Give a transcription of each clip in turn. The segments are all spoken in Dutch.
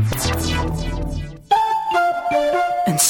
Bye.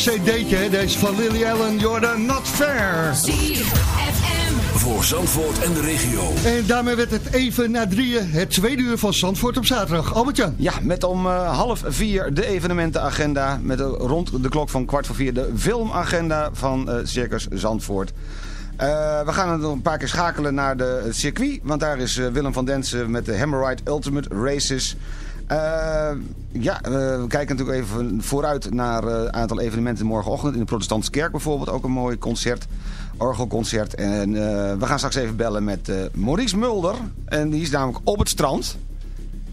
Cd'tje, hè? Deze van Lily Allen, Jordan Not Fair. Voor Zandvoort en de regio. En daarmee werd het even na drieën, het tweede uur van Zandvoort op zaterdag. Albert-Jan. Ja, met om eh, half vier de evenementenagenda. Met eh, rond de klok van kwart voor vier de filmagenda van eh, Circus Zandvoort. Eh, we gaan nog een paar keer schakelen naar de het circuit. Want daar is Willem van Densen met de Hammerride Ultimate Races. Eh, ja, eh, we kijken natuurlijk even vooruit naar eh, een aantal evenementen morgenochtend. In de Protestantse Kerk bijvoorbeeld ook een mooi concert. orgelconcert. En eh, we gaan straks even bellen met eh, Maurice Mulder. En die is namelijk op het strand.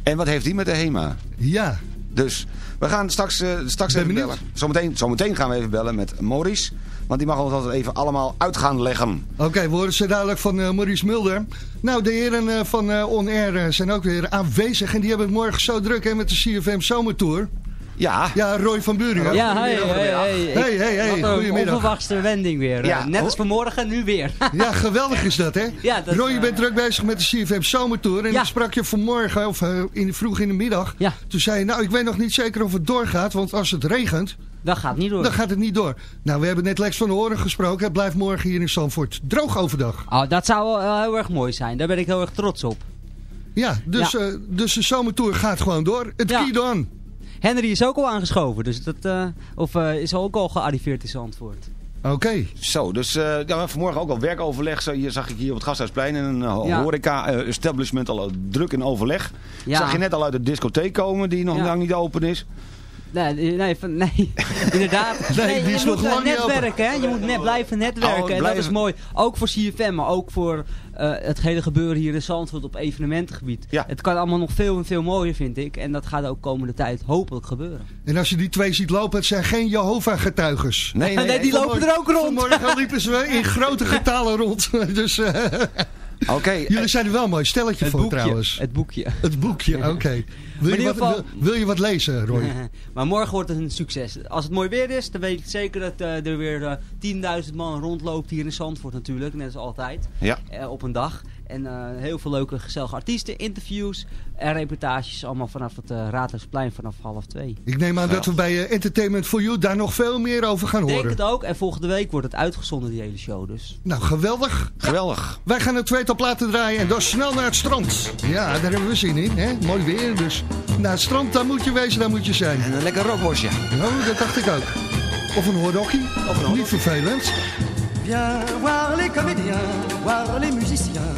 En wat heeft hij met de HEMA? Ja. Dus we gaan straks, uh, straks even benieuwd. bellen. Zometeen, zometeen gaan we even bellen met Maurice. Want die mag ons altijd even allemaal uit gaan leggen. Oké, we horen ze dadelijk van eh, Maurice Mulder. Nou, de heren eh, van eh, On Air zijn ook weer aanwezig. En die hebben het morgen zo druk hè, met de CFM Zomertour. Ja. Ja, Roy van Buringen. Ja, hey, hey, hey. Hey, hey, hey, Wat een goedemiddag. onverwachte wending weer. Ja. Net als vanmorgen, nu weer. Ja, geweldig is dat, hè? Ja, dat, Roy, je bent druk bezig met de CFM Zomertour. En Ja. dan sprak je vanmorgen, of in, vroeg in de middag. Ja. Toen zei je, nou, ik weet nog niet zeker of het doorgaat. Want als het regent, Dat gaat niet door. dan gaat het niet door. Nou, we hebben net Lex van de Horen gesproken. Het blijft morgen hier in Zandvoort droog overdag. Oh, dat zou wel eh, heel erg mooi zijn. Daar ben ik heel erg trots op. Ja, dus, Ja. eh, dus de Zomertour gaat gewoon door. Het Ja. Henry is ook al aangeschoven. Dus dat, eh, of eh, is ook al gearriveerd in Zandvoort. Oké. Zo, dus eh, ja, vanmorgen ook al werkoverleg. Zo, hier zag ik hier op het Gasthuisplein in een uh, Ja. horeca-establishment al druk in overleg. Ja. Zag je net al uit de discotheek komen die nog Ja. lang niet open is. Nee, nee, van, nee. inderdaad. Nee, die je moet eh, lang netwerken, hè. Je moet net blijven netwerken. Oh, en dat is mooi. Ook voor CFM, maar ook voor eh, het hele gebeuren hier in Zandvoort op evenementengebied. Ja. Het kan allemaal nog veel en veel mooier, vind ik. En dat gaat ook komende tijd hopelijk gebeuren. En als je die twee ziet lopen, het zijn geen Jehovah-getuiges. Nee, nee, Nee, die lopen er ook rond. Vanmorgen liepen ze in grote getalen rond. Dus eh, Oké, jullie zijn er wel een mooi stelletje Het voor boekje. trouwens. Het boekje. Het boekje, oké. Wil, je wat- wil, wil je wat lezen, Roy? maar morgen wordt het een succes. Als het mooi weer is, dan weet ik zeker dat eh, er weer eh 10.000 man rondloopt hier in Zandvoort natuurlijk. Net als altijd. Ja. eh, op een dag. En eh, heel veel leuke gezellige artiesten, interviews en reportages. Allemaal vanaf het eh Raadhuisplein vanaf half twee. Ik neem aan dat we bij eh, Entertainment for You daar nog veel meer over gaan Ik denk horen. het ook. En volgende week wordt het uitgezonden, die hele show. Dus. Nou, geweldig. geweldig. Wij gaan het tweetal platen draaien en dan snel naar het strand. Ja, daar hebben we zin in. Hè? Mooi weer, dus naar het strand, daar moet je wezen, daar moet je zijn. En een lekker rookworstje. Nou, dat dacht ik ook. Of een hoornokkie. Niet vervelend. Viens voir les comédiens, voir les musiciens,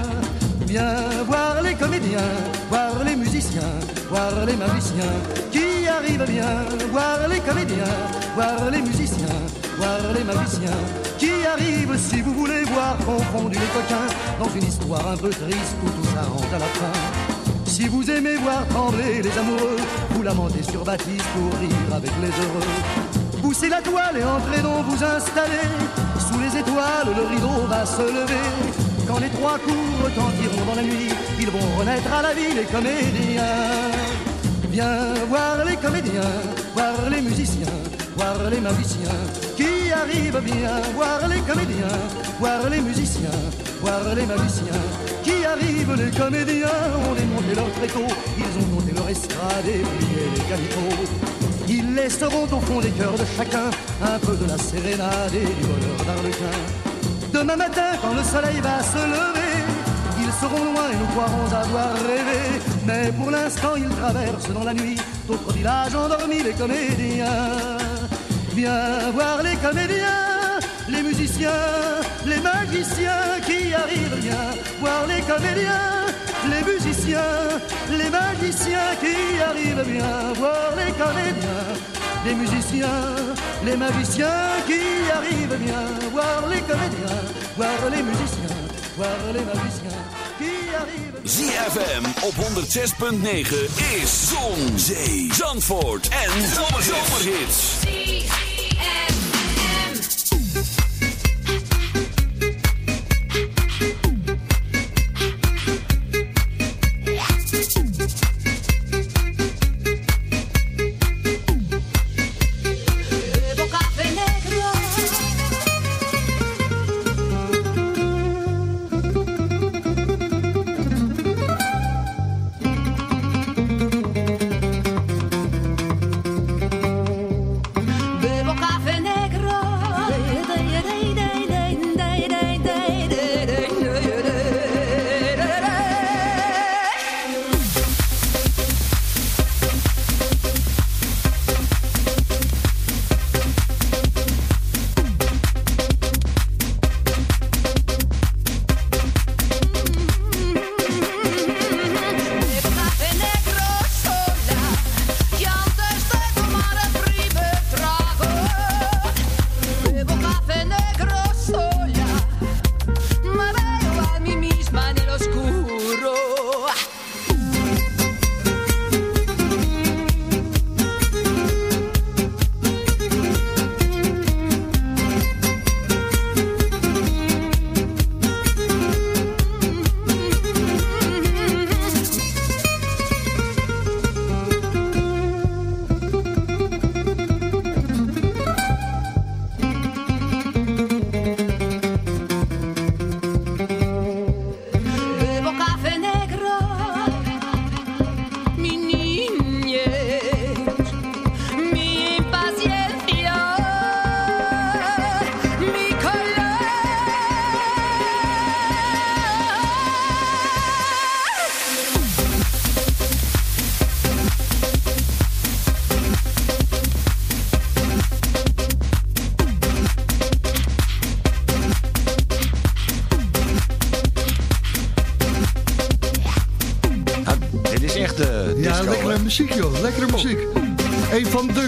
Voir les comédiens, voir les musiciens, voir les magiciens qui arrivent bien. Voir les comédiens, voir les musiciens, voir les magiciens qui arrivent. Si vous voulez voir confondu les coquins dans une histoire un peu triste où tout s'arrange à la fin. Si vous aimez voir trembler les amoureux, vous lamentez sur Baptiste pour rire avec les heureux. Poussez la toile et entrez donc vous installer. Sous les étoiles, le rideau va se lever. Quand les trois coups retentiront dans la nuit, ils vont renaître à la vie les comédiens. Viens voir les comédiens, voir les musiciens, voir les magiciens qui arrivent. Viens voir les comédiens, voir les musiciens, voir les magiciens qui arrivent. Les comédiens ont démonté leur tréteau, ils ont monté leur estrade et plié les calicots. Ils laisseront au fond des cœurs de chacun un peu de la sérénade et du bonheur d'Arlequin. Demain matin, quand le soleil va se lever, ils seront loin et nous croirons avoir rêvé. Mais pour l'instant, ils traversent dans la nuit d'autres villages endormis, les comédiens. Viens voir les comédiens, les musiciens, les magiciens qui arrivent. Viens voir les comédiens, les musiciens, les magiciens qui arrivent. Viens voir les comédiens, les musiciens, les magiciens qui arrivent. Viens voir les comédiens, voir les musiciens, voir les magiciens qui arrivent. ZFM op 106.9 is Zon, Zee, Zandvoort en Zomerhits.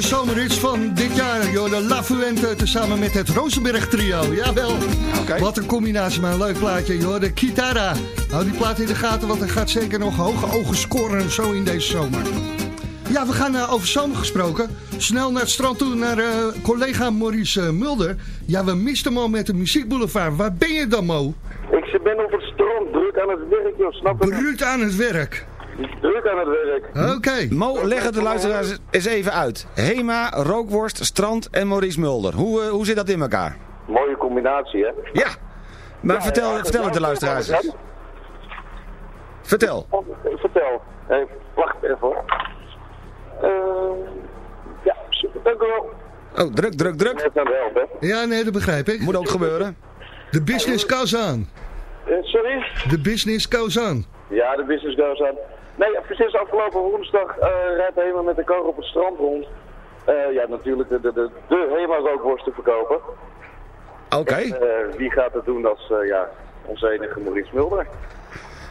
Zomerhits van dit jaar, joh, de La Fuente, tezamen met het Rosenberg trio. Jawel, Oké. wat een combinatie, maar een leuk plaatje, joh, de Kitara. Hou die plaat in de gaten, want hij gaat zeker nog hoge ogen scoren zo in deze zomer. Ja, we gaan eh, over zomer gesproken. Snel naar het strand toe, naar eh, collega Maurice eh, Mulder. Ja, we misten hem al met de muziekboulevard. Waar ben je dan, Mo? Ik ben op het strand, druk aan het werk, joh, snap je? Bruut aan het werk. Druk aan het werk. Oké. Mo, leg het de luisteraars eens even uit. Hema, rookworst, strand en Maurice Mulder. Hoe, eh, hoe zit dat in elkaar? Mooie combinatie, hè? Ja, maar Ja, vertel, ja, vertel het de luisteraars eens. Vertel. Vertel. Hey, wacht even hoor. Eh, ja, super, dank u wel. Oh, druk, druk, druk. Ja, nee, dat begrijp ik. Moet ook gebeuren. De business goes on. Eh, sorry? De business goes on. Ja, de business goes on. Nee, precies afgelopen woensdag eh rijdt Hema met de kar op het strand rond. Eh, ja, natuurlijk de, de, de, de Hema rookworst te verkopen. Oké. Eh, wie gaat het doen als ja, onze enige Maurice Mulder?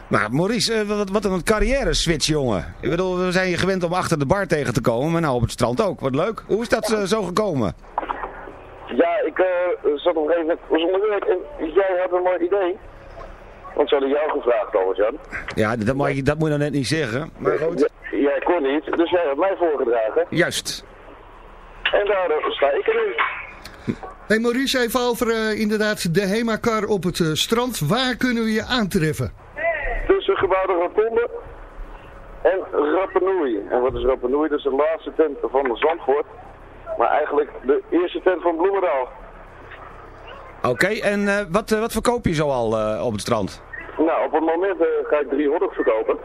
Maar Maurice, wat, wat een carrière switch, jongen. Ik bedoel, we zijn je gewend om achter de bar tegen te komen, maar nou op het strand ook. Wat leuk. Hoe is dat zo gekomen? Ja, ik zat op een gegeven moment zonder werk en jij had een mooi idee. Want ze hadden jou gevraagd, Albert-Jan. Ja, dat, mag je, dat moet je nou net niet zeggen. Maar goed. Jij kon niet, dus jij hebt mij voorgedragen. Juist. En daardoor sta ik er nu. Hey Maurice, even over eh, inderdaad de Hema-kar op het eh, strand. Waar kunnen we je aantreffen? Tussen gebouwde rotonde en Rappenouille. En wat is Rappenouille? Dat is de laatste tent van de Zandvoort. Maar eigenlijk de eerste tent van Bloemendaal. Oké, en eh, wat, eh, wat verkoop je zo al eh, op het strand? Nou, op het moment ga ik drie hotdogs verkopen.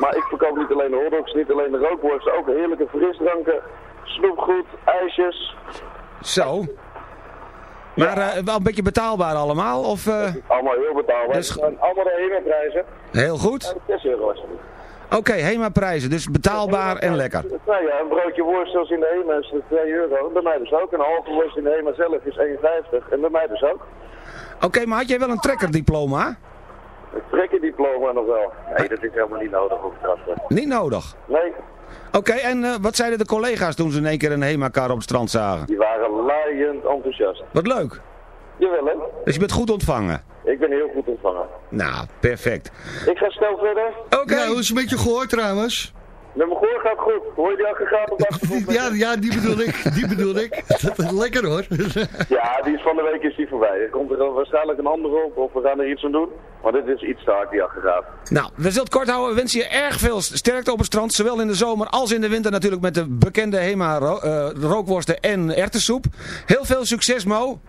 Maar ik verkoop niet alleen de hotdogs, niet alleen de rookworsten, ook heerlijke frisdranken, snoepgoed, ijsjes. Zo. Maar wel een beetje betaalbaar allemaal? Of, Allemaal heel betaalbaar. Dus- Het zijn allemaal de HEMA-prijzen. heel goed? 6 euro alsjeblieft. Oké, Hema prijzen. Dus betaalbaar en lekker. Nou ja, een broodje worst zoals in de HEMA is 2 euro. Bij mij dus ook. Een halve worst in de HEMA zelf is 1,50. En bij mij dus ook. Oké, maar had jij wel een trekkerdiploma? Ik trek je diploma nog wel. Nee, dat is helemaal niet nodig op het. Niet nodig. Nee, Oké, en eh, wat zeiden de collega's toen ze in één keer een Hema-kar op het strand zagen? die waren laaiend enthousiast. Wat leuk. Jawel hè? Dus je bent goed ontvangen. Ik ben heel goed ontvangen. Nou, perfect. Ik ga snel verder. Oké. Hoe is het met je gehoord trouwens? Met mijn gehoor gaat goed. Hoor je die aggregaat op achtergrond? Ja, ja, die bedoel ik. Die bedoel ik. Lekker hoor. Ja, die is van de week is die voorbij. Er komt er waarschijnlijk een andere op of we gaan er iets aan doen. Maar dit is iets te hard, die aggregaat. Nou, we zullen het kort houden. We wensen je erg veel sterkte op het strand. Zowel in de zomer als in de winter natuurlijk met de bekende Hema ro eh, rookworsten en erwtensoep. Heel veel succes Mo.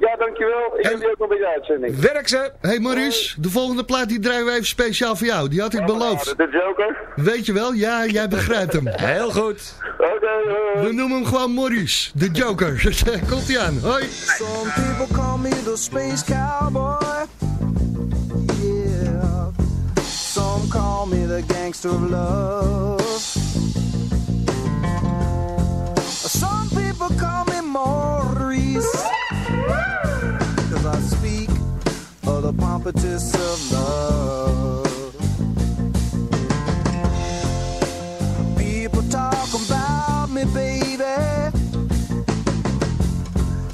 Ja, dankjewel. Ik heb die ook nog bij de uitzending. Werk ze. Hey Maurice, de volgende plaat die draaien we even speciaal voor jou. Die had ik beloofd. De Joker? Weet je wel? Ja, jij begrijpt hem. Heel goed. Oké, eh, We noemen hem gewoon Maurice, de Joker. Komt ie aan. Hoi. Some people call me the space cowboy. Yeah. Some call me the gangster of love. Some people call me Maurice. Cause I speak of the pompous of love. People talk about me, baby.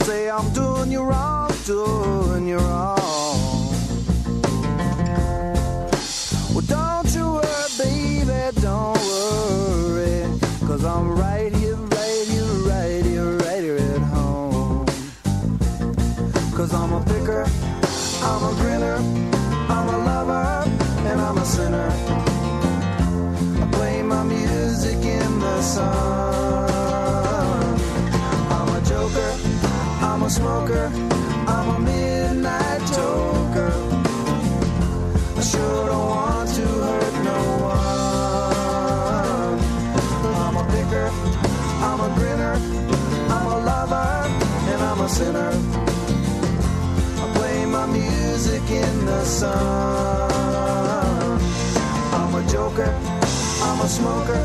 Say I'm doing you wrong, doing you wrong. Sun. I'm a joker, I'm a smoker,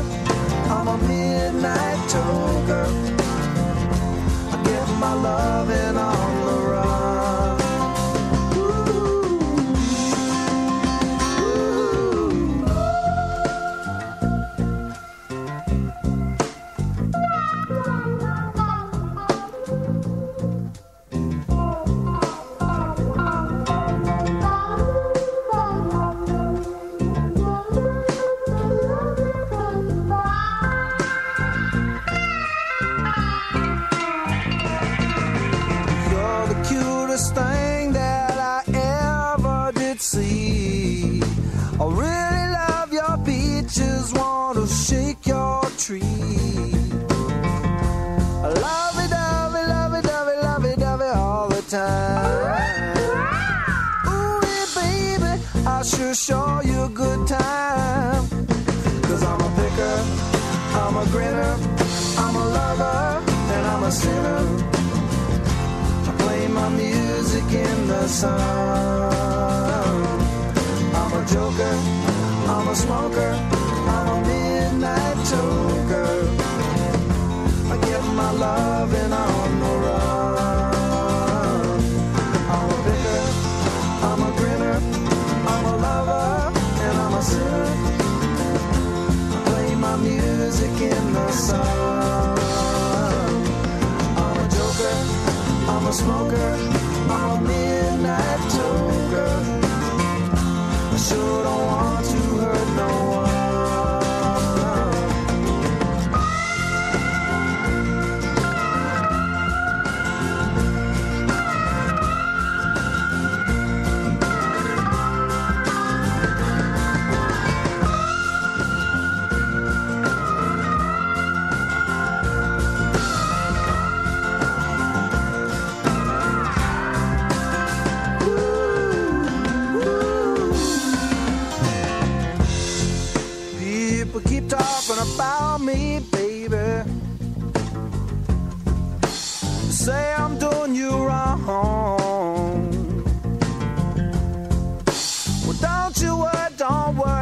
I'm a midnight toker. I get my loving on the está sun. I'm a joker, I'm a smoker, I'm a midnight toker. I get my love and on the run. I'm a bitter, I'm a grinner, I'm a lover, and I'm a sinner. I play my music in the sun. I'm a joker, I'm a smoker, I'm a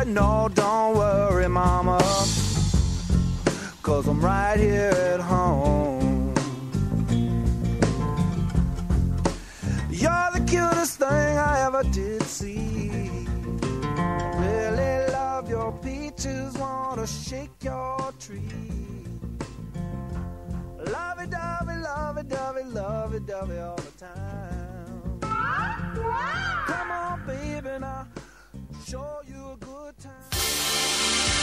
No, don't worry, mama. Cause I'm right here at home. You're the cutest thing I ever did see. Really love your peaches, wanna shake your tree. Lovey dovey, lovey dovey, lovey dovey all the time. Come on, baby, now show you a good time.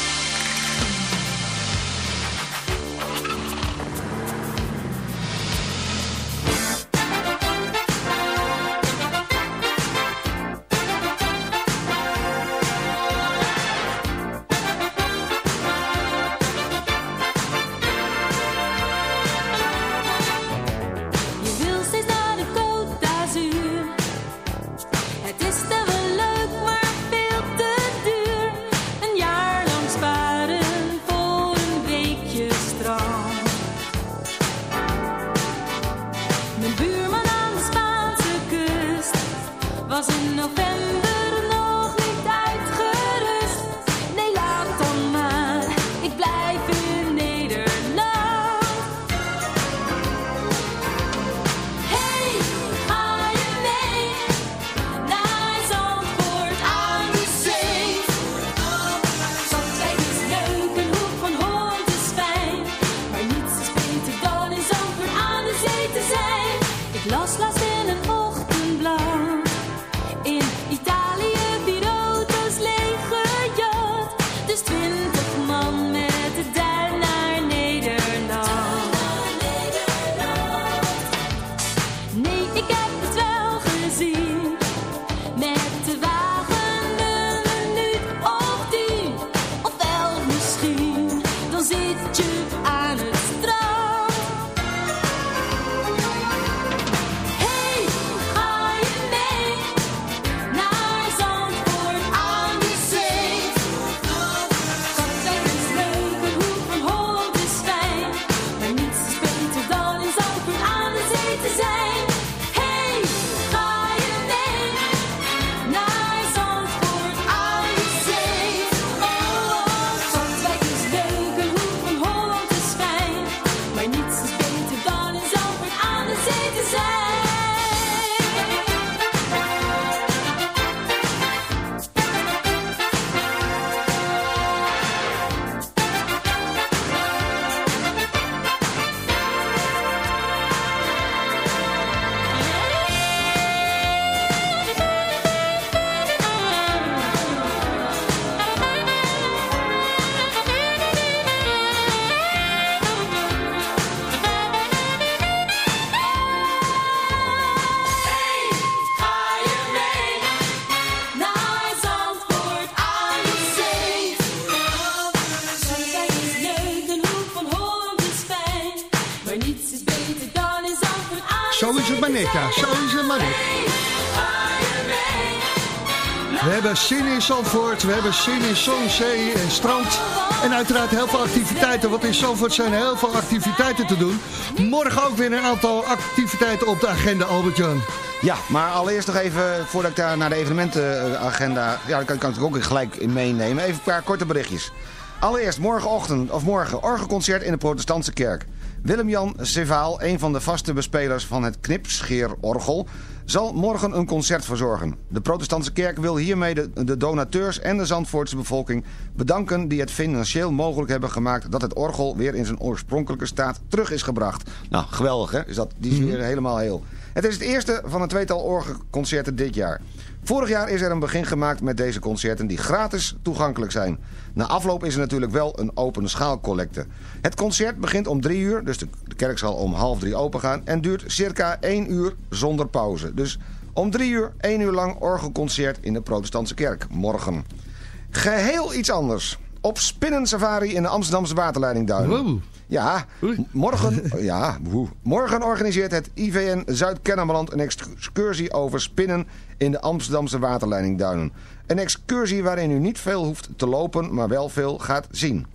Zandvoort, we hebben zin in zon, zee en strand. En uiteraard heel veel activiteiten, want in Zandvoort zijn heel veel activiteiten te doen. Morgen ook weer een aantal activiteiten op de agenda, Albert-Jan. Ja, maar allereerst nog even, voordat ik daar naar de evenementenagenda... Ja, dan kan, kan ik ook gelijk in meenemen. Even een paar korte berichtjes. Allereerst morgenochtend, of morgen, orgelconcert in de protestantse kerk. Willem-Jan Sevaal, een van de vaste bespelers van het Knipscheerorgel... zal morgen een concert verzorgen. De protestantse kerk wil hiermee de, de donateurs en de Zandvoortse bevolking bedanken... die het financieel mogelijk hebben gemaakt dat het orgel weer in zijn oorspronkelijke staat terug is gebracht. Nou, geweldig hè, is dat, die is weer helemaal heel. Het is het eerste van een tweetal orgelconcerten dit jaar. Vorig jaar is er een begin gemaakt met deze concerten die gratis toegankelijk zijn. Na afloop is er natuurlijk wel een open schaalcollecte. Het concert begint om drie uur, dus de kerk zal om half drie open gaan... en duurt circa één uur zonder pauze. Dus om drie uur, één uur lang orgelconcert in de protestantse kerk. Morgen. Geheel iets anders. Op spinnensafari in de Amsterdamse waterleidingduinen. Ja, morgen, ja woe. morgen organiseert het IVN Zuid-Kennemerland een excursie over spinnen in de Amsterdamse waterleidingduinen. Een excursie waarin u niet veel hoeft te lopen, maar wel veel gaat zien.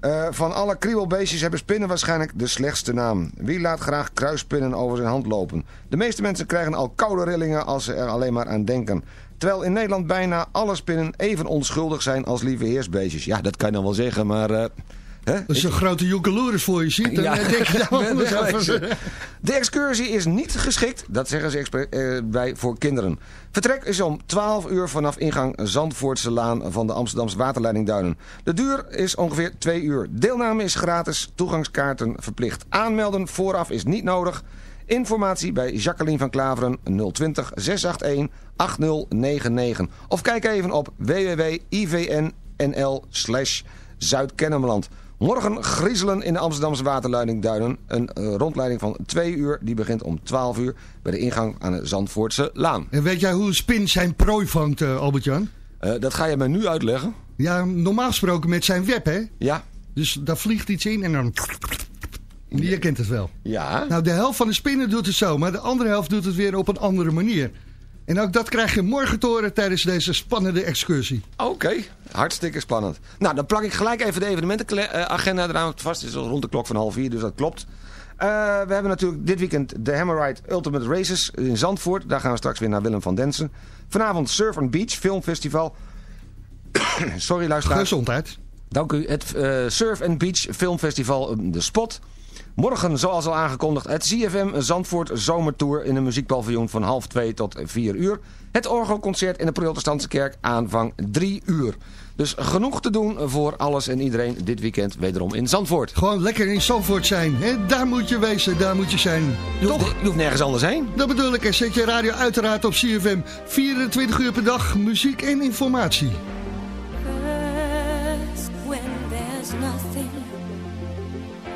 Eh, van alle kriebelbeestjes hebben spinnen waarschijnlijk de slechtste naam. Wie laat graag kruispinnen over zijn hand lopen? De meeste mensen krijgen al koude rillingen als ze er alleen maar aan denken. Terwijl in Nederland bijna alle spinnen even onschuldig zijn als lieve heersbeestjes. Ja, dat kan je dan wel zeggen, maar... eh, hè? Als je een grote joekeloeris voor je ziet, dan Ja. denk je daar. De excursie is niet geschikt, dat zeggen ze eh, bij voor kinderen. Vertrek is om 12 uur vanaf ingang Zandvoortse Laan van de Amsterdamse Waterleiding Duinen. De duur is ongeveer 2 uur. Deelname is gratis, toegangskaarten verplicht. Aanmelden vooraf is niet nodig. Informatie bij Jacqueline van Klaveren 020 681 8099. Of kijk even op www.ivnnl slash Zuid-Kennemerland. Morgen griezelen in de Amsterdamse waterleiding Duinen. Een eh, rondleiding van 2 uur. Die begint om 12 uur bij de ingang aan de Zandvoortse Laan. En weet jij hoe een spin zijn prooi vangt, eh, Albert-Jan? Eh, dat ga je mij nu uitleggen. Ja, normaal gesproken met zijn web, hè? Ja. Dus daar vliegt iets in en dan... Je kent het wel. Ja. Nou, de helft van de spinnen doet het zo, maar de andere helft doet het weer op een andere manier. En ook dat krijg je morgen te horen tijdens deze spannende excursie. Oké, hartstikke spannend. Nou, dan plak ik gelijk even de evenementenagenda eraan vast. Het is al rond de klok van half vier, dus dat klopt. Eh, we hebben natuurlijk dit weekend de Hammerride Ultimate Races in Zandvoort. Daar gaan we straks weer naar Willem van Densen. Vanavond Surf and Beach Filmfestival. Sorry luisteraars. Gezondheid. Dank u. Het eh, Surf and Beach Filmfestival eh, De Spot. Morgen, zoals al aangekondigd, het CFM Zandvoort Zomertour in een muziekpaviljoen van half twee tot vier uur. Het orgelconcert in de protestantse kerk aanvang drie uur. Dus genoeg te doen voor alles en iedereen dit weekend wederom in Zandvoort. Gewoon lekker in Zandvoort zijn. Hè? Daar moet je wezen, daar moet je zijn. Je hoeft, je hoeft nergens anders heen. Dat bedoel ik. En zet je radio uiteraard op CFM. 24 uur per dag, muziek en informatie.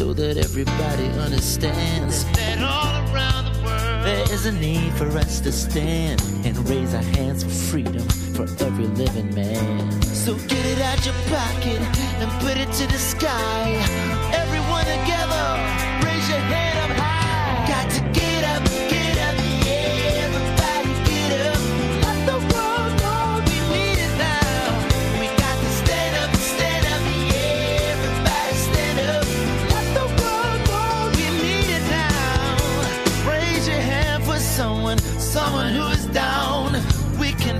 so that everybody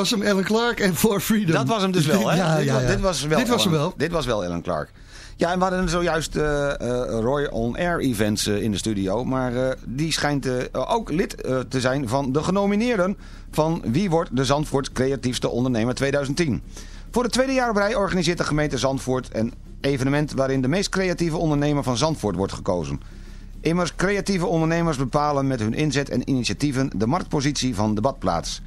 Was hem, Ellen Clark en For Freedom. Dat was hem dus wel, hè? Ja, dit, ja, was- ja. dit was wel Dit was hem wel. Dit was wel Ellen Clark. Ja, en we hadden zojuist eh, eh, Roy On Air Events eh, in de studio. Maar die schijnt ook lid te zijn van de genomineerden van Wie wordt de Zandvoort creatiefste ondernemer 2010. Voor het tweede jaar op rij organiseert de gemeente Zandvoort een evenement waarin de meest creatieve ondernemer van Zandvoort wordt gekozen. Immers, creatieve ondernemers bepalen met hun inzet en initiatieven de marktpositie van de badplaats.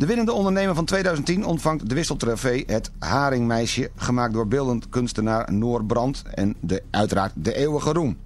De winnende ondernemer van 2010 ontvangt de wisseltrofee Het Haringmeisje, gemaakt door beeldend kunstenaar Noor Brand en de, uiteraard de eeuwige roem.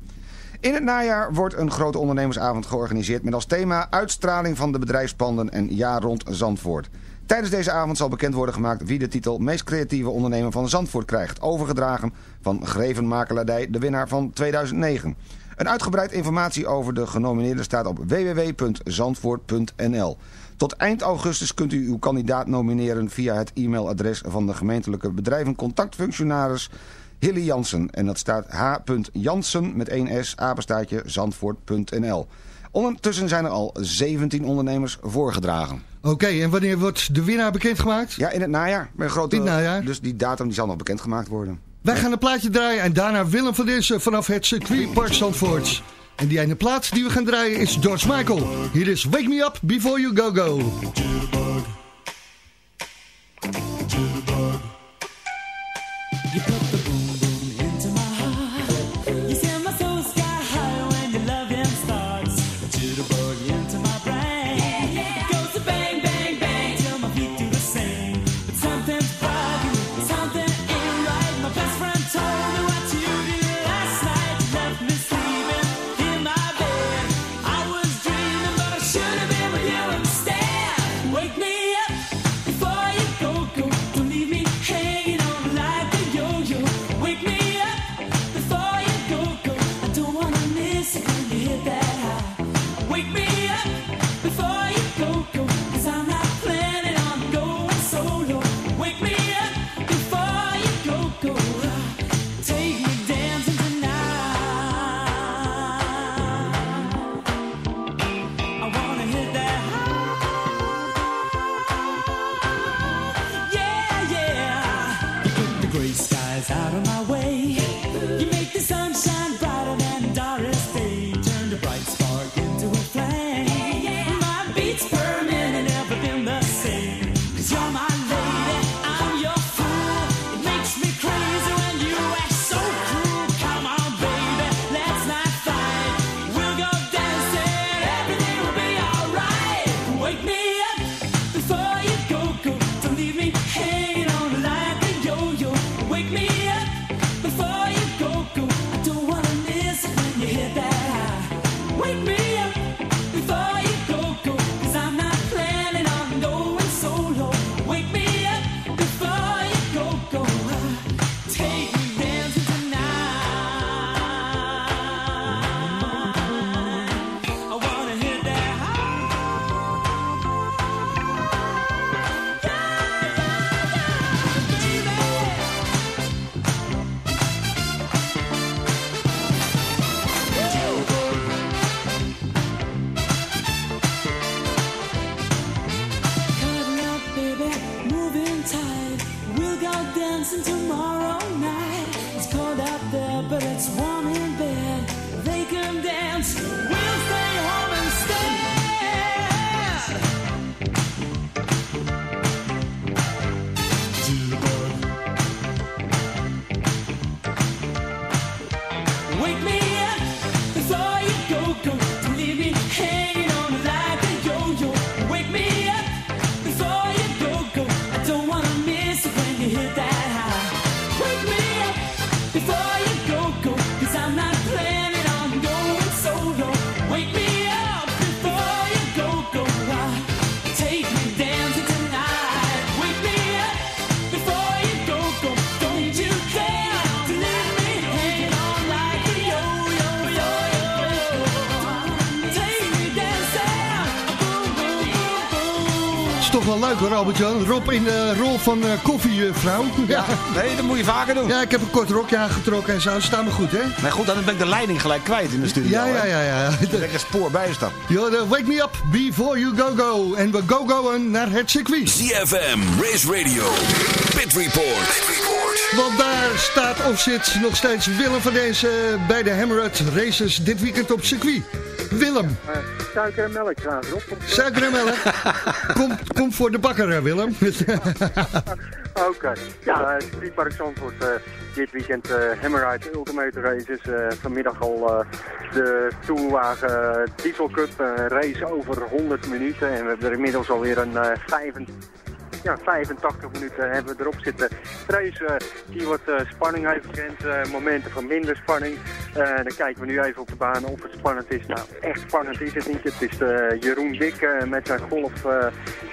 In het najaar wordt een grote ondernemersavond georganiseerd met als thema uitstraling van de bedrijfspanden en jaar rond Zandvoort. Tijdens deze avond zal bekend worden gemaakt wie de titel meest creatieve ondernemer van Zandvoort krijgt. Overgedragen van Grevenmakelaardij, de winnaar van 2009. Een uitgebreid informatie over de genomineerden staat op www.zandvoort.nl. Tot eind augustus kunt u uw kandidaat nomineren via het e-mailadres van de gemeentelijke bedrijven contactfunctionaris Hilly Jansen. En dat staat h.jansen met 1 s, apenstaatje, zandvoort.nl. Ondertussen zijn er al 17 ondernemers voorgedragen. Oké, en wanneer wordt de winnaar bekendgemaakt? Ja, in het najaar. Bij een grote, In het najaar? Dus die datum die zal nog bekendgemaakt worden. Wij gaan een plaatje draaien en daarna Willem van Dinsen vanaf het circuit Park Zandvoort. En die ene plaats die we gaan draaien is George Michael. Hier is Wake Me Up Before You Go Go. Hoor, Albert-Jan. Rob in de rol van eh, koffievrouw. Ja. Nee, dat moet je vaker doen. ja, ik heb een kort rokje aangetrokken en zo. Staan me goed, hè? Nee, goed, dan ben ik de leiding gelijk kwijt in de studio. Ja, ja, ja. ja. Dat ik een spoor. Yo, wake me up before you go go. En we go goen naar het circuit. ZFM, Race Radio, Pit Report. Want daar staat of zit nog steeds Willem van deze bij de Hammerhead Races dit weekend op circuit. Willem, Suiker en melk graag, Rob. suiker en melk. Kom, kom voor de bakker, hè, Willem. Oké. Ja, uh, Streetpark Zandvoort. eh, dit weekend eh Hammerride Ultimate Races. eh, vanmiddag al eh, de Tourwagen Diesel Cup. eh, race over 100 minuten. En we hebben er inmiddels alweer een eh 25 ja, 85 minuten hebben we erop zitten. Race eh, die wat eh, spanning heeft gekend, eh, momenten van minder spanning. Dan kijken we nu even op de baan of het spannend is. Nou, echt spannend is het niet. Het is Jeroen Dik met zijn golf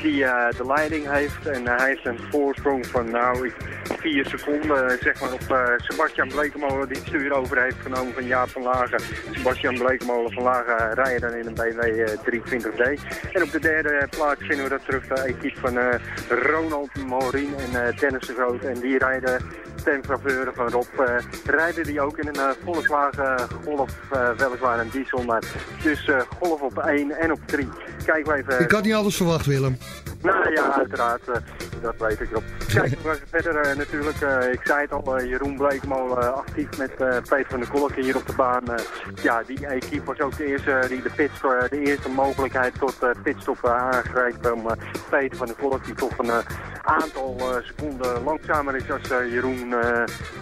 die de leiding heeft. En hij heeft een voorsprong van nou, ik- vier seconden zeg maar op Sebastian Blekemolen die het stuur over heeft genomen van Jaap van Lagen. Sebastian Blekemolen van Lagen rijden dan in een BMW eh, 320D. En op de derde plaats vinden we dat terug de equipe van Ronald Morin en eh, Dennis de Groot. En die rijden ten faveur van Rob. eh, rijden die ook in een eh, Volkswagen Golf, eh, weliswaar een diesel. Maar dus Golf op 1 en op 3. Kijken we even... Ik had niet alles verwacht, Willem. Nou ja, uiteraard. dat weet ik erop. Kijk, verder natuurlijk. ik zei het al, Jeroen Bleekmo eh, actief met Peter van der Kolk hier op de baan. Ja, die equipe was ook de eerste die de, pits, eh, de eerste mogelijkheid tot pitstop uh, aangreep. Om Peter van der Kolk die toch een eh, aantal eh, seconden langzamer is als eh, Jeroen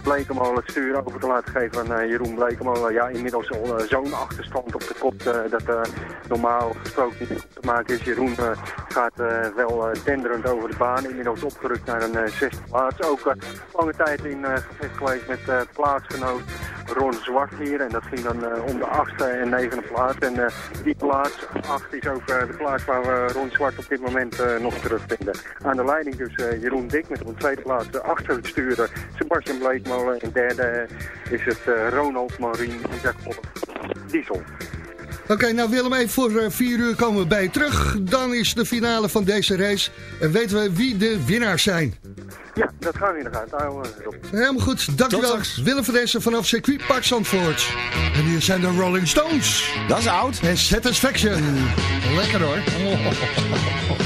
Bleekemo het stuur over te laten geven aan eh, Jeroen Bleekemo. ja, inmiddels al eh, zo'n achterstand op de kop eh, dat eh, normaal gesproken niet goed te maken is. Jeroen eh, gaat eh, wel eh, tenderend over de baan. Inmiddels opgerukt naar een eh, zesde plaats. Ook eh, lange tijd in eh, gevecht geweest met eh, plaatsgenoot Ron Zwart hier. En dat ging dan eh, om de achtste en negende plaats. En eh, die plaats, acht, is ook eh, de plaats waar we Ron Zwart op dit moment nog terugvinden. Aan de leiding dus Jeroen Dik met op een tweede plaats achter het sturen Sebastian Bleekmolen. En derde is het Ronald Marien Potter. Diesel. Oké, nou Willem, even voor eh, vier uur komen we bij je terug. Dan is de finale van deze race. En weten we wie de winnaars zijn. Ja, dat gaan we in de gaten houden. Helemaal goed, dankjewel. Willem van Dessen vanaf circuit Park Zandvoort. En hier zijn de Rolling Stones. Dat is oud. En Satisfaction. Lekker hoor.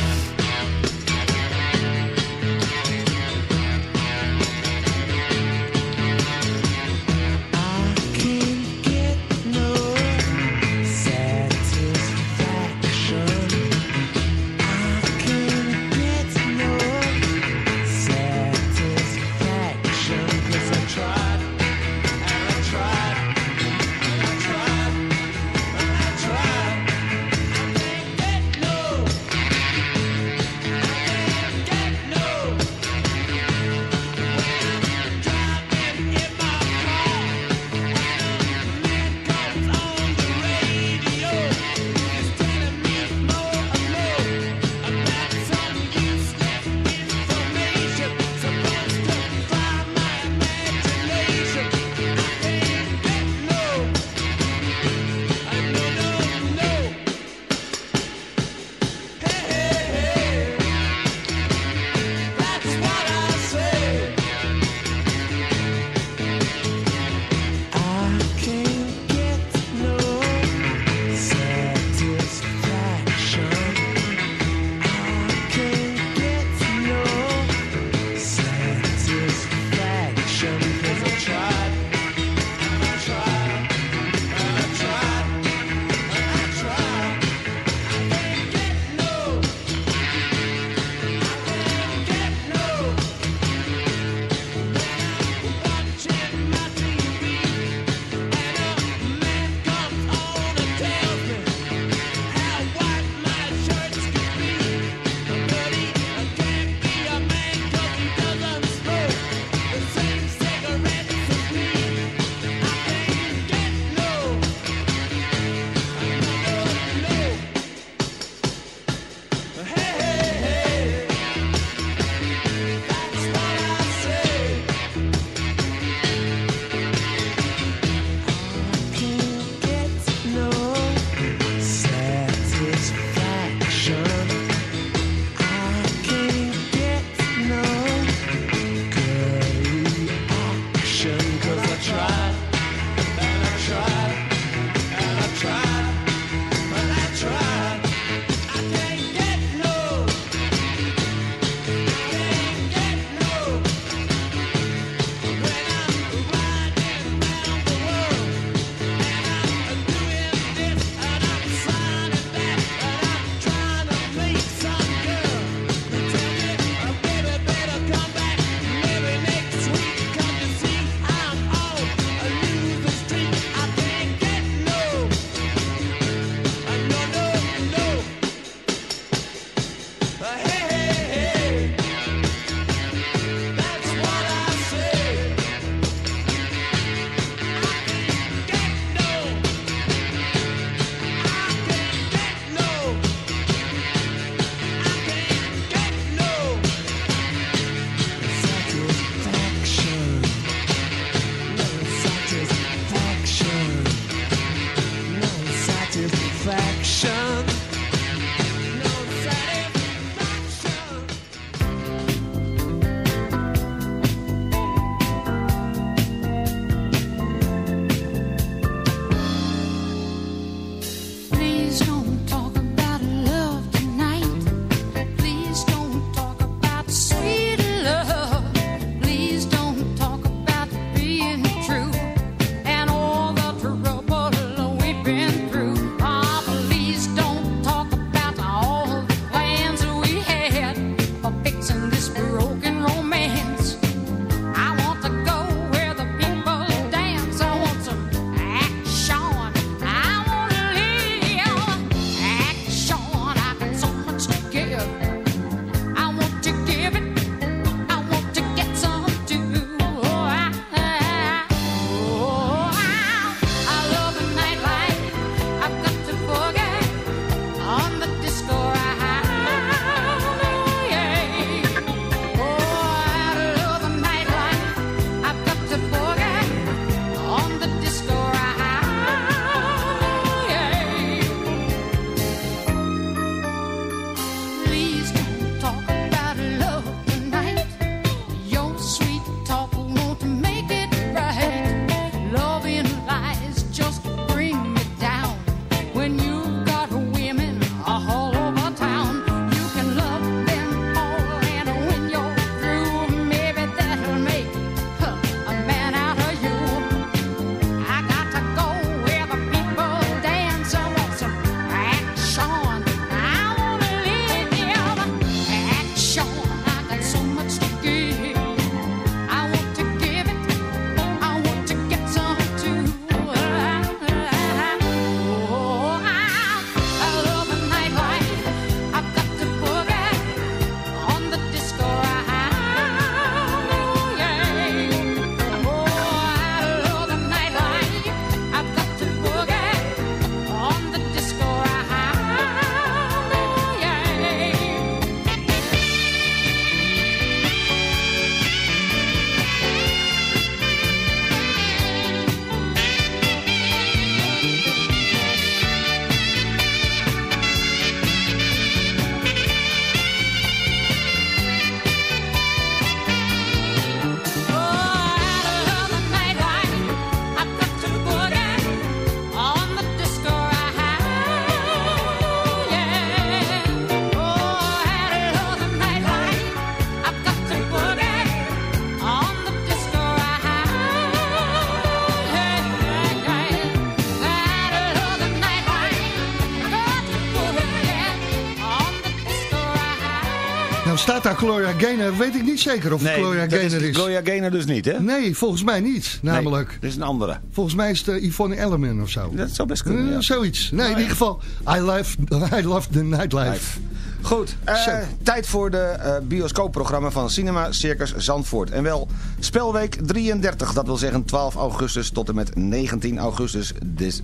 Gloria Gaynor, weet ik niet zeker of het Gloria Gaynor is. Gloria Gaynor dus niet, hè? Nee, volgens mij niet, namelijk. dit is een andere. Volgens mij is het eh, Yvonne Elleman of zo. Dat zou best kunnen, Eh, ja. Zoiets. Nee, in ieder geval, I love, I love the nightlife. Goed, eh, tijd voor de eh, bioscoopprogramma van Cinema Circus Zandvoort. En wel spelweek 33, dat wil zeggen 12 augustus tot en met 19 augustus des,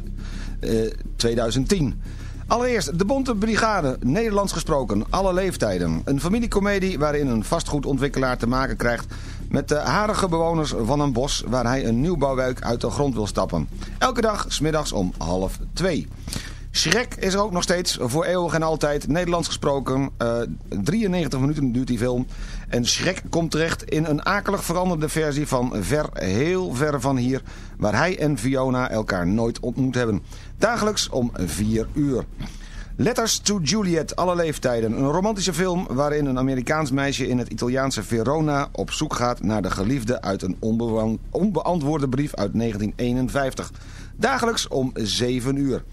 eh, 2010. Allereerst de Bonte Brigade, Nederlands gesproken, alle leeftijden. Een familiecomedie waarin een vastgoedontwikkelaar te maken krijgt met de harige bewoners van een bos waar hij een nieuwbouwwijk uit de grond wil stappen. Elke dag, smiddags om half twee. Shrek is er ook nog steeds voor eeuwig en altijd. Nederlands gesproken. eh 93 minuten duurt die film. En Shrek komt terecht in een akelig veranderde versie van Ver, heel ver van hier. Waar hij en Fiona elkaar nooit ontmoet hebben. Dagelijks om 4 uur. Letters to Juliet, alle leeftijden. Een romantische film waarin een Amerikaans meisje in het Italiaanse Verona op zoek gaat naar de geliefde uit een onbeantwoorde brief uit 1951. Dagelijks om 7 uur.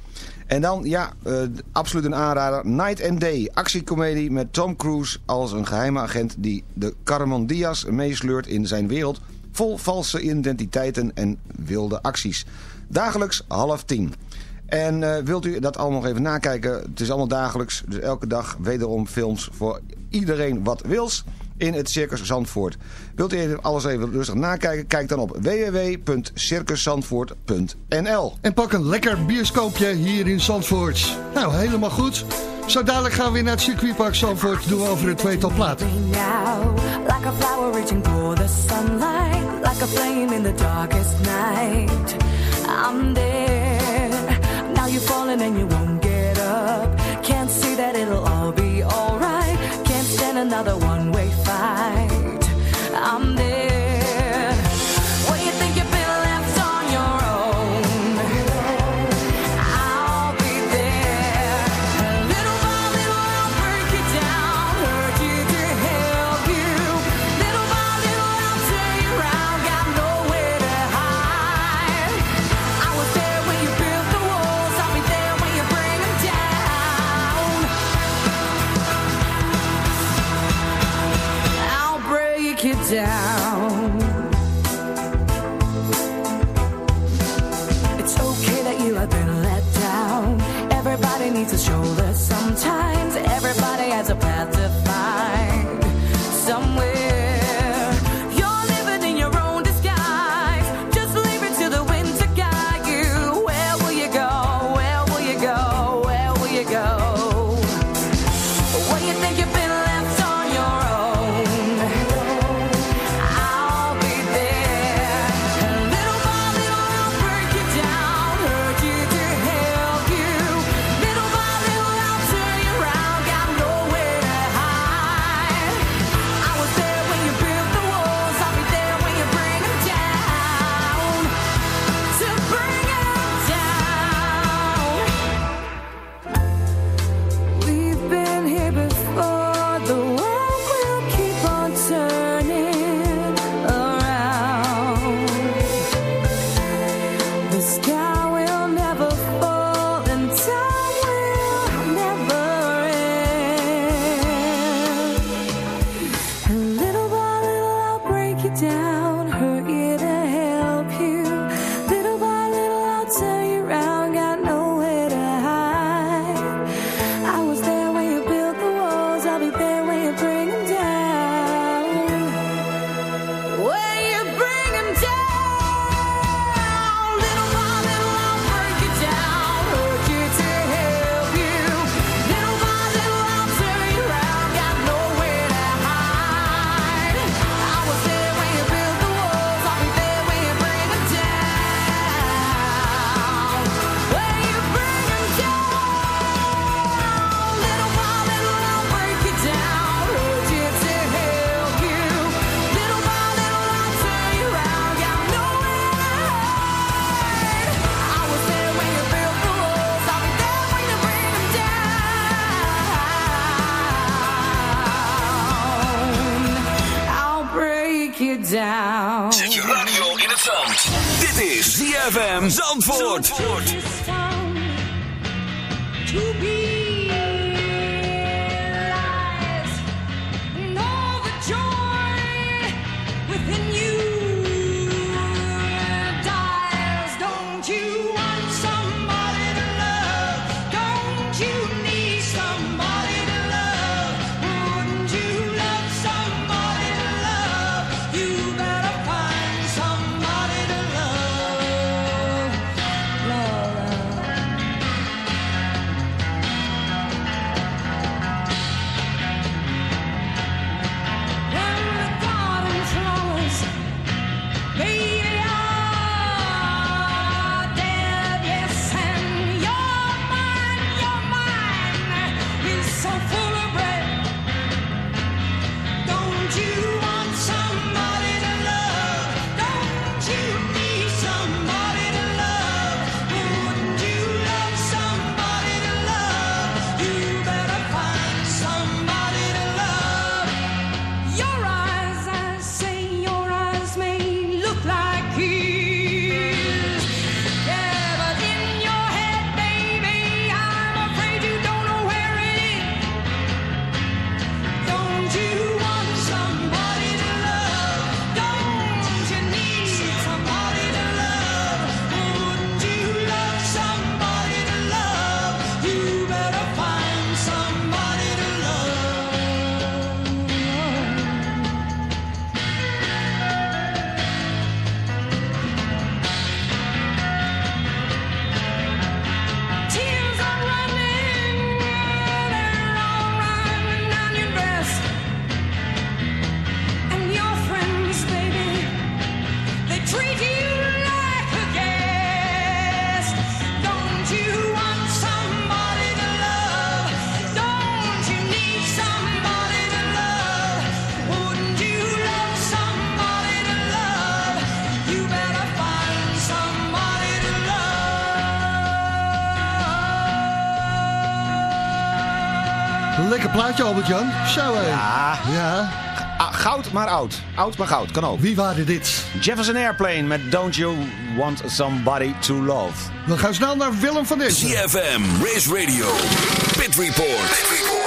En dan, ja, eh, absoluut een aanrader. Night and Day, actiecomedie met Tom Cruise als een geheime agent die de Carmen Diaz meesleurt in zijn wereld vol valse identiteiten en wilde acties. Dagelijks half tien. En eh, wilt u dat allemaal nog even nakijken? Het is allemaal dagelijks, dus elke dag wederom films voor iedereen wat wils in het Circus Zandvoort. Wilt u alles even rustig nakijken? Kijk dan op www.circuszandvoort.nl En pak een lekker bioscoopje hier in Zandvoort. Nou, helemaal goed. Zo dadelijk gaan we weer naar het circuitpark Zandvoort. Doen we over het tweetal platen. Like a flower reaching for the sunlight. Like a flame in the darkest night. I'm there. Now you're falling and you won't get up. Can't see that it'll all be alright. Can't stand another one. Albert-Jan. Zo, hé. Ja. Ja. Ah, goud maar oud. Oud maar goud, kan ook. Wie waren dit? Jefferson Airplane met Don't You Want Somebody To Love. We gaan snel naar Willem van Dessen. CFM, Race Radio, Pit Report.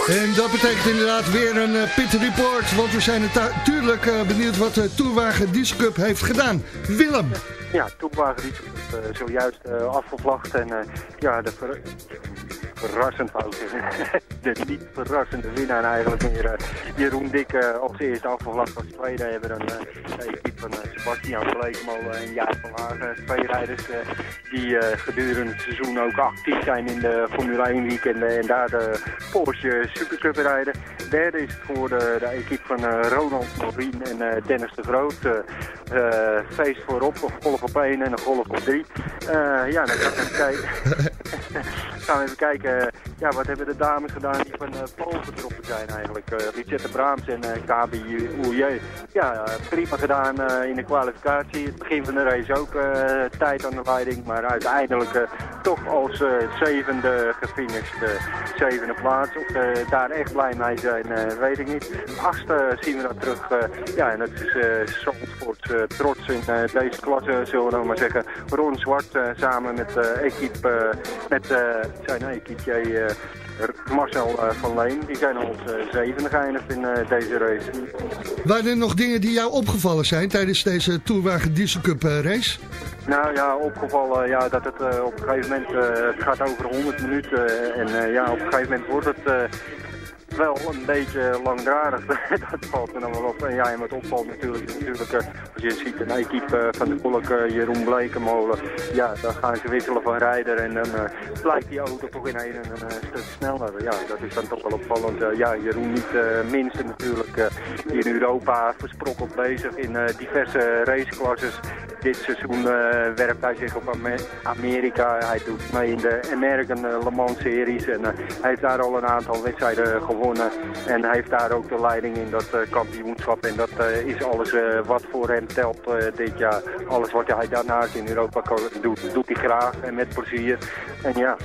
En dat betekent inderdaad weer een eh, pit report. Want we zijn natuurlijk eh, benieuwd wat de Tourwagen Diesel Cup heeft gedaan. Willem. Ja, Toepwagen die is uh, zojuist uh, afgevlacht en uh, ja, de verrassend ik zeggen. de niet verrassende winnaar eigenlijk meer Jeroen Dik als eerste afgevlacht als tweede hebben dan de equipe van Sebastian Bleekmolen en Jaap van Hagen. Twee rijders die gedurende het seizoen ook actief zijn in de Formule 1 weekenden en daar de Porsche Supercup rijden. Derde is het voor de, de equipe van Ronald Norien en Dennis de Groot. feest voorop, golf op 1 en een golf op 3. ja, dan we even kijken. gaan we even kijken, ja, wat hebben de dames gedaan die van uh, Polen getrokken zijn eigenlijk. Uh, Richette Braams en uh, Gabi Oulje. Ja, prima gedaan in de kwalificatie. Het begin van de race ook tijd aan de leiding, maar uiteindelijk toch als zevende gefinished. zevende plaats. Of we daar echt blij mee zijn, weet ik niet. Achtste zien we dat terug. ja, en dat is Zandvoort trots in deze klasse, zullen we dan maar zeggen. Ron Zwart samen met equipe, met zijn equipe Marcel van Leen. Die zijn als zevende geëindigd in deze race. Waren er nog dingen die jou opgevallen zijn tijdens deze Tourwagen Diesel Cup race? Nou ja, opgevallen ja, dat het op een gegeven moment, het gaat over 100 minuten en ja, op een gegeven moment wordt het wel een beetje langdradig. dat valt me dan wel op. Ja, en wat opvalt natuurlijk, natuurlijk als je ziet een equipe van de Kolk, Jeroen Blekemolen, ja, dan gaan ze wisselen van rijder en dan uh, die auto toch in een, een, een stuk sneller. Ja, dat is dan toch wel opvallend. Ja, Jeroen niet uh, minste natuurlijk in Europa versprokkeld bezig in diverse raceklasses. Dit seizoen werpt hij zich op Amerika. Hij doet mee in de American Le Mans series en hij heeft daar al een aantal wedstrijden gewonnen gewonnen. En hij heeft daar ook de leiding in dat uh, kampioenschap. En dat uh, is alles uh, wat voor hem telt dit jaar. Alles wat hij daarnaast in Europa doet, doet hij graag en met plezier. En ja,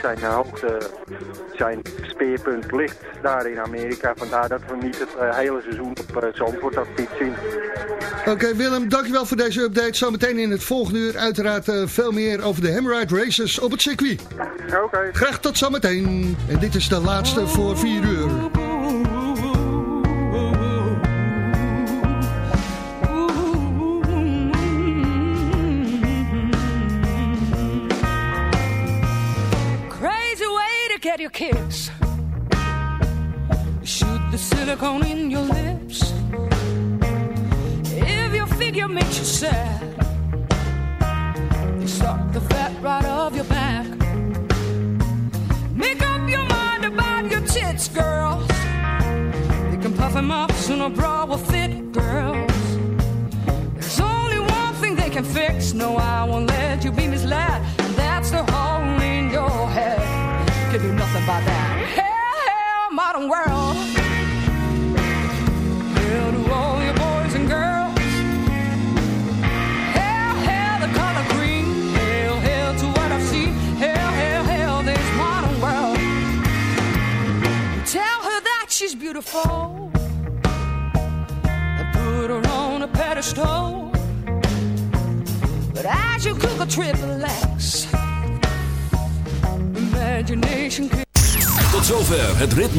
zijn hoogte, zijn speerpunt ligt daar in Amerika. Vandaar dat we niet het hele seizoen op Zandvoort actief zien. Oké okay, Willem, dankjewel voor deze update. Zometeen in het volgende uur uiteraard veel meer over de Hamride Races op het circuit. Oké. Okay. Graag tot zometeen. En dit is de laatste voor 4 uur. computer.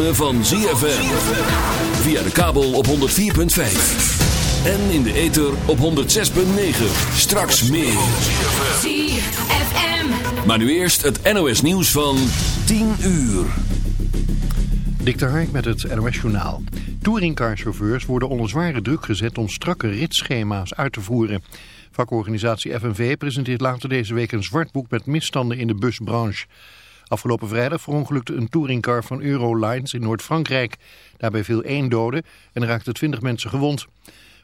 Ritme van ZFM. Via de kabel op 104.5. En in de ether op 106.9. Straks meer. ZFM. Maar nu eerst het NOS nieuws van 10 uur. Dik de Hark met het NOS Journaal. Touringcarchauffeurs worden onder zware druk gezet om strakke ritsschema's uit te voeren. Vakorganisatie FNV presenteert later deze week een zwart boek met misstanden in de busbranche. Afgelopen vrijdag verongelukte een touringcar van Eurolines in Noord-Frankrijk. Daarbij viel één dode en raakte 20 mensen gewond.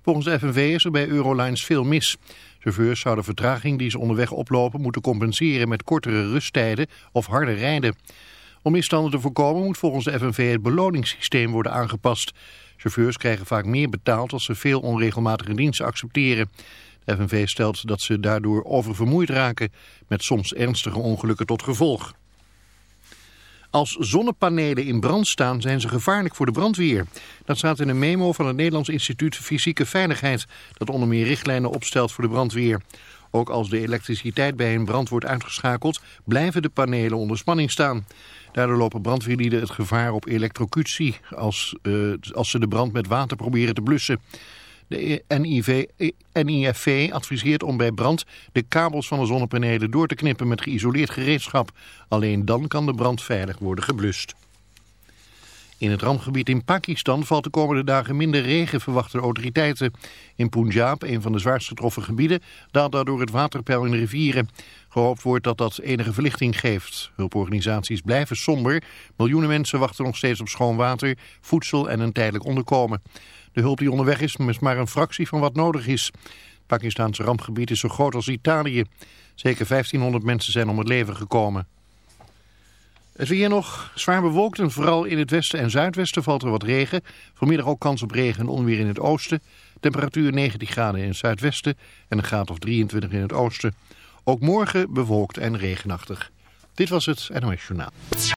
Volgens de FNV is er bij Eurolines veel mis. Chauffeurs zouden vertraging die ze onderweg oplopen moeten compenseren met kortere rusttijden of harder rijden. Om misstanden te voorkomen moet volgens de FNV het beloningssysteem worden aangepast. Chauffeurs krijgen vaak meer betaald als ze veel onregelmatige diensten accepteren. De FNV stelt dat ze daardoor oververmoeid raken met soms ernstige ongelukken tot gevolg. Als zonnepanelen in brand staan zijn ze gevaarlijk voor de brandweer. Dat staat in een memo van het Nederlands Instituut Fysieke Veiligheid... dat onder meer richtlijnen opstelt voor de brandweer. Ook als de elektriciteit bij een brand wordt uitgeschakeld... blijven de panelen onder spanning staan. Daardoor lopen brandweerlieden het gevaar op elektrocutie... als, eh, als ze de brand met water proberen te blussen. De NIV, NIFV adviseert om bij brand de kabels van de zonnepanelen door te knippen met geïsoleerd gereedschap. Alleen dan kan de brand veilig worden geblust. In het rampgebied in Pakistan valt de komende dagen minder regen, verwachten autoriteiten. In Punjab, een van de zwaarst getroffen gebieden, daalt daardoor het waterpeil in de rivieren. Gehoopt wordt dat dat enige verlichting geeft. Hulporganisaties blijven somber. Miljoenen mensen wachten nog steeds op schoon water, voedsel en een tijdelijk onderkomen. De hulp die onderweg is, is maar een fractie van wat nodig is. Het Pakistaanse rampgebied is zo groot als Italië. Zeker 1500 mensen zijn om het leven gekomen. Het weer nog zwaar bewolkt en vooral in het westen en zuidwesten valt er wat regen. Vanmiddag ook kans op regen en onweer in het oosten. Temperatuur 19 graden in het zuidwesten en een graad of 23 in het oosten. Ook morgen bewolkt en regenachtig. Dit was het NOS Journaal.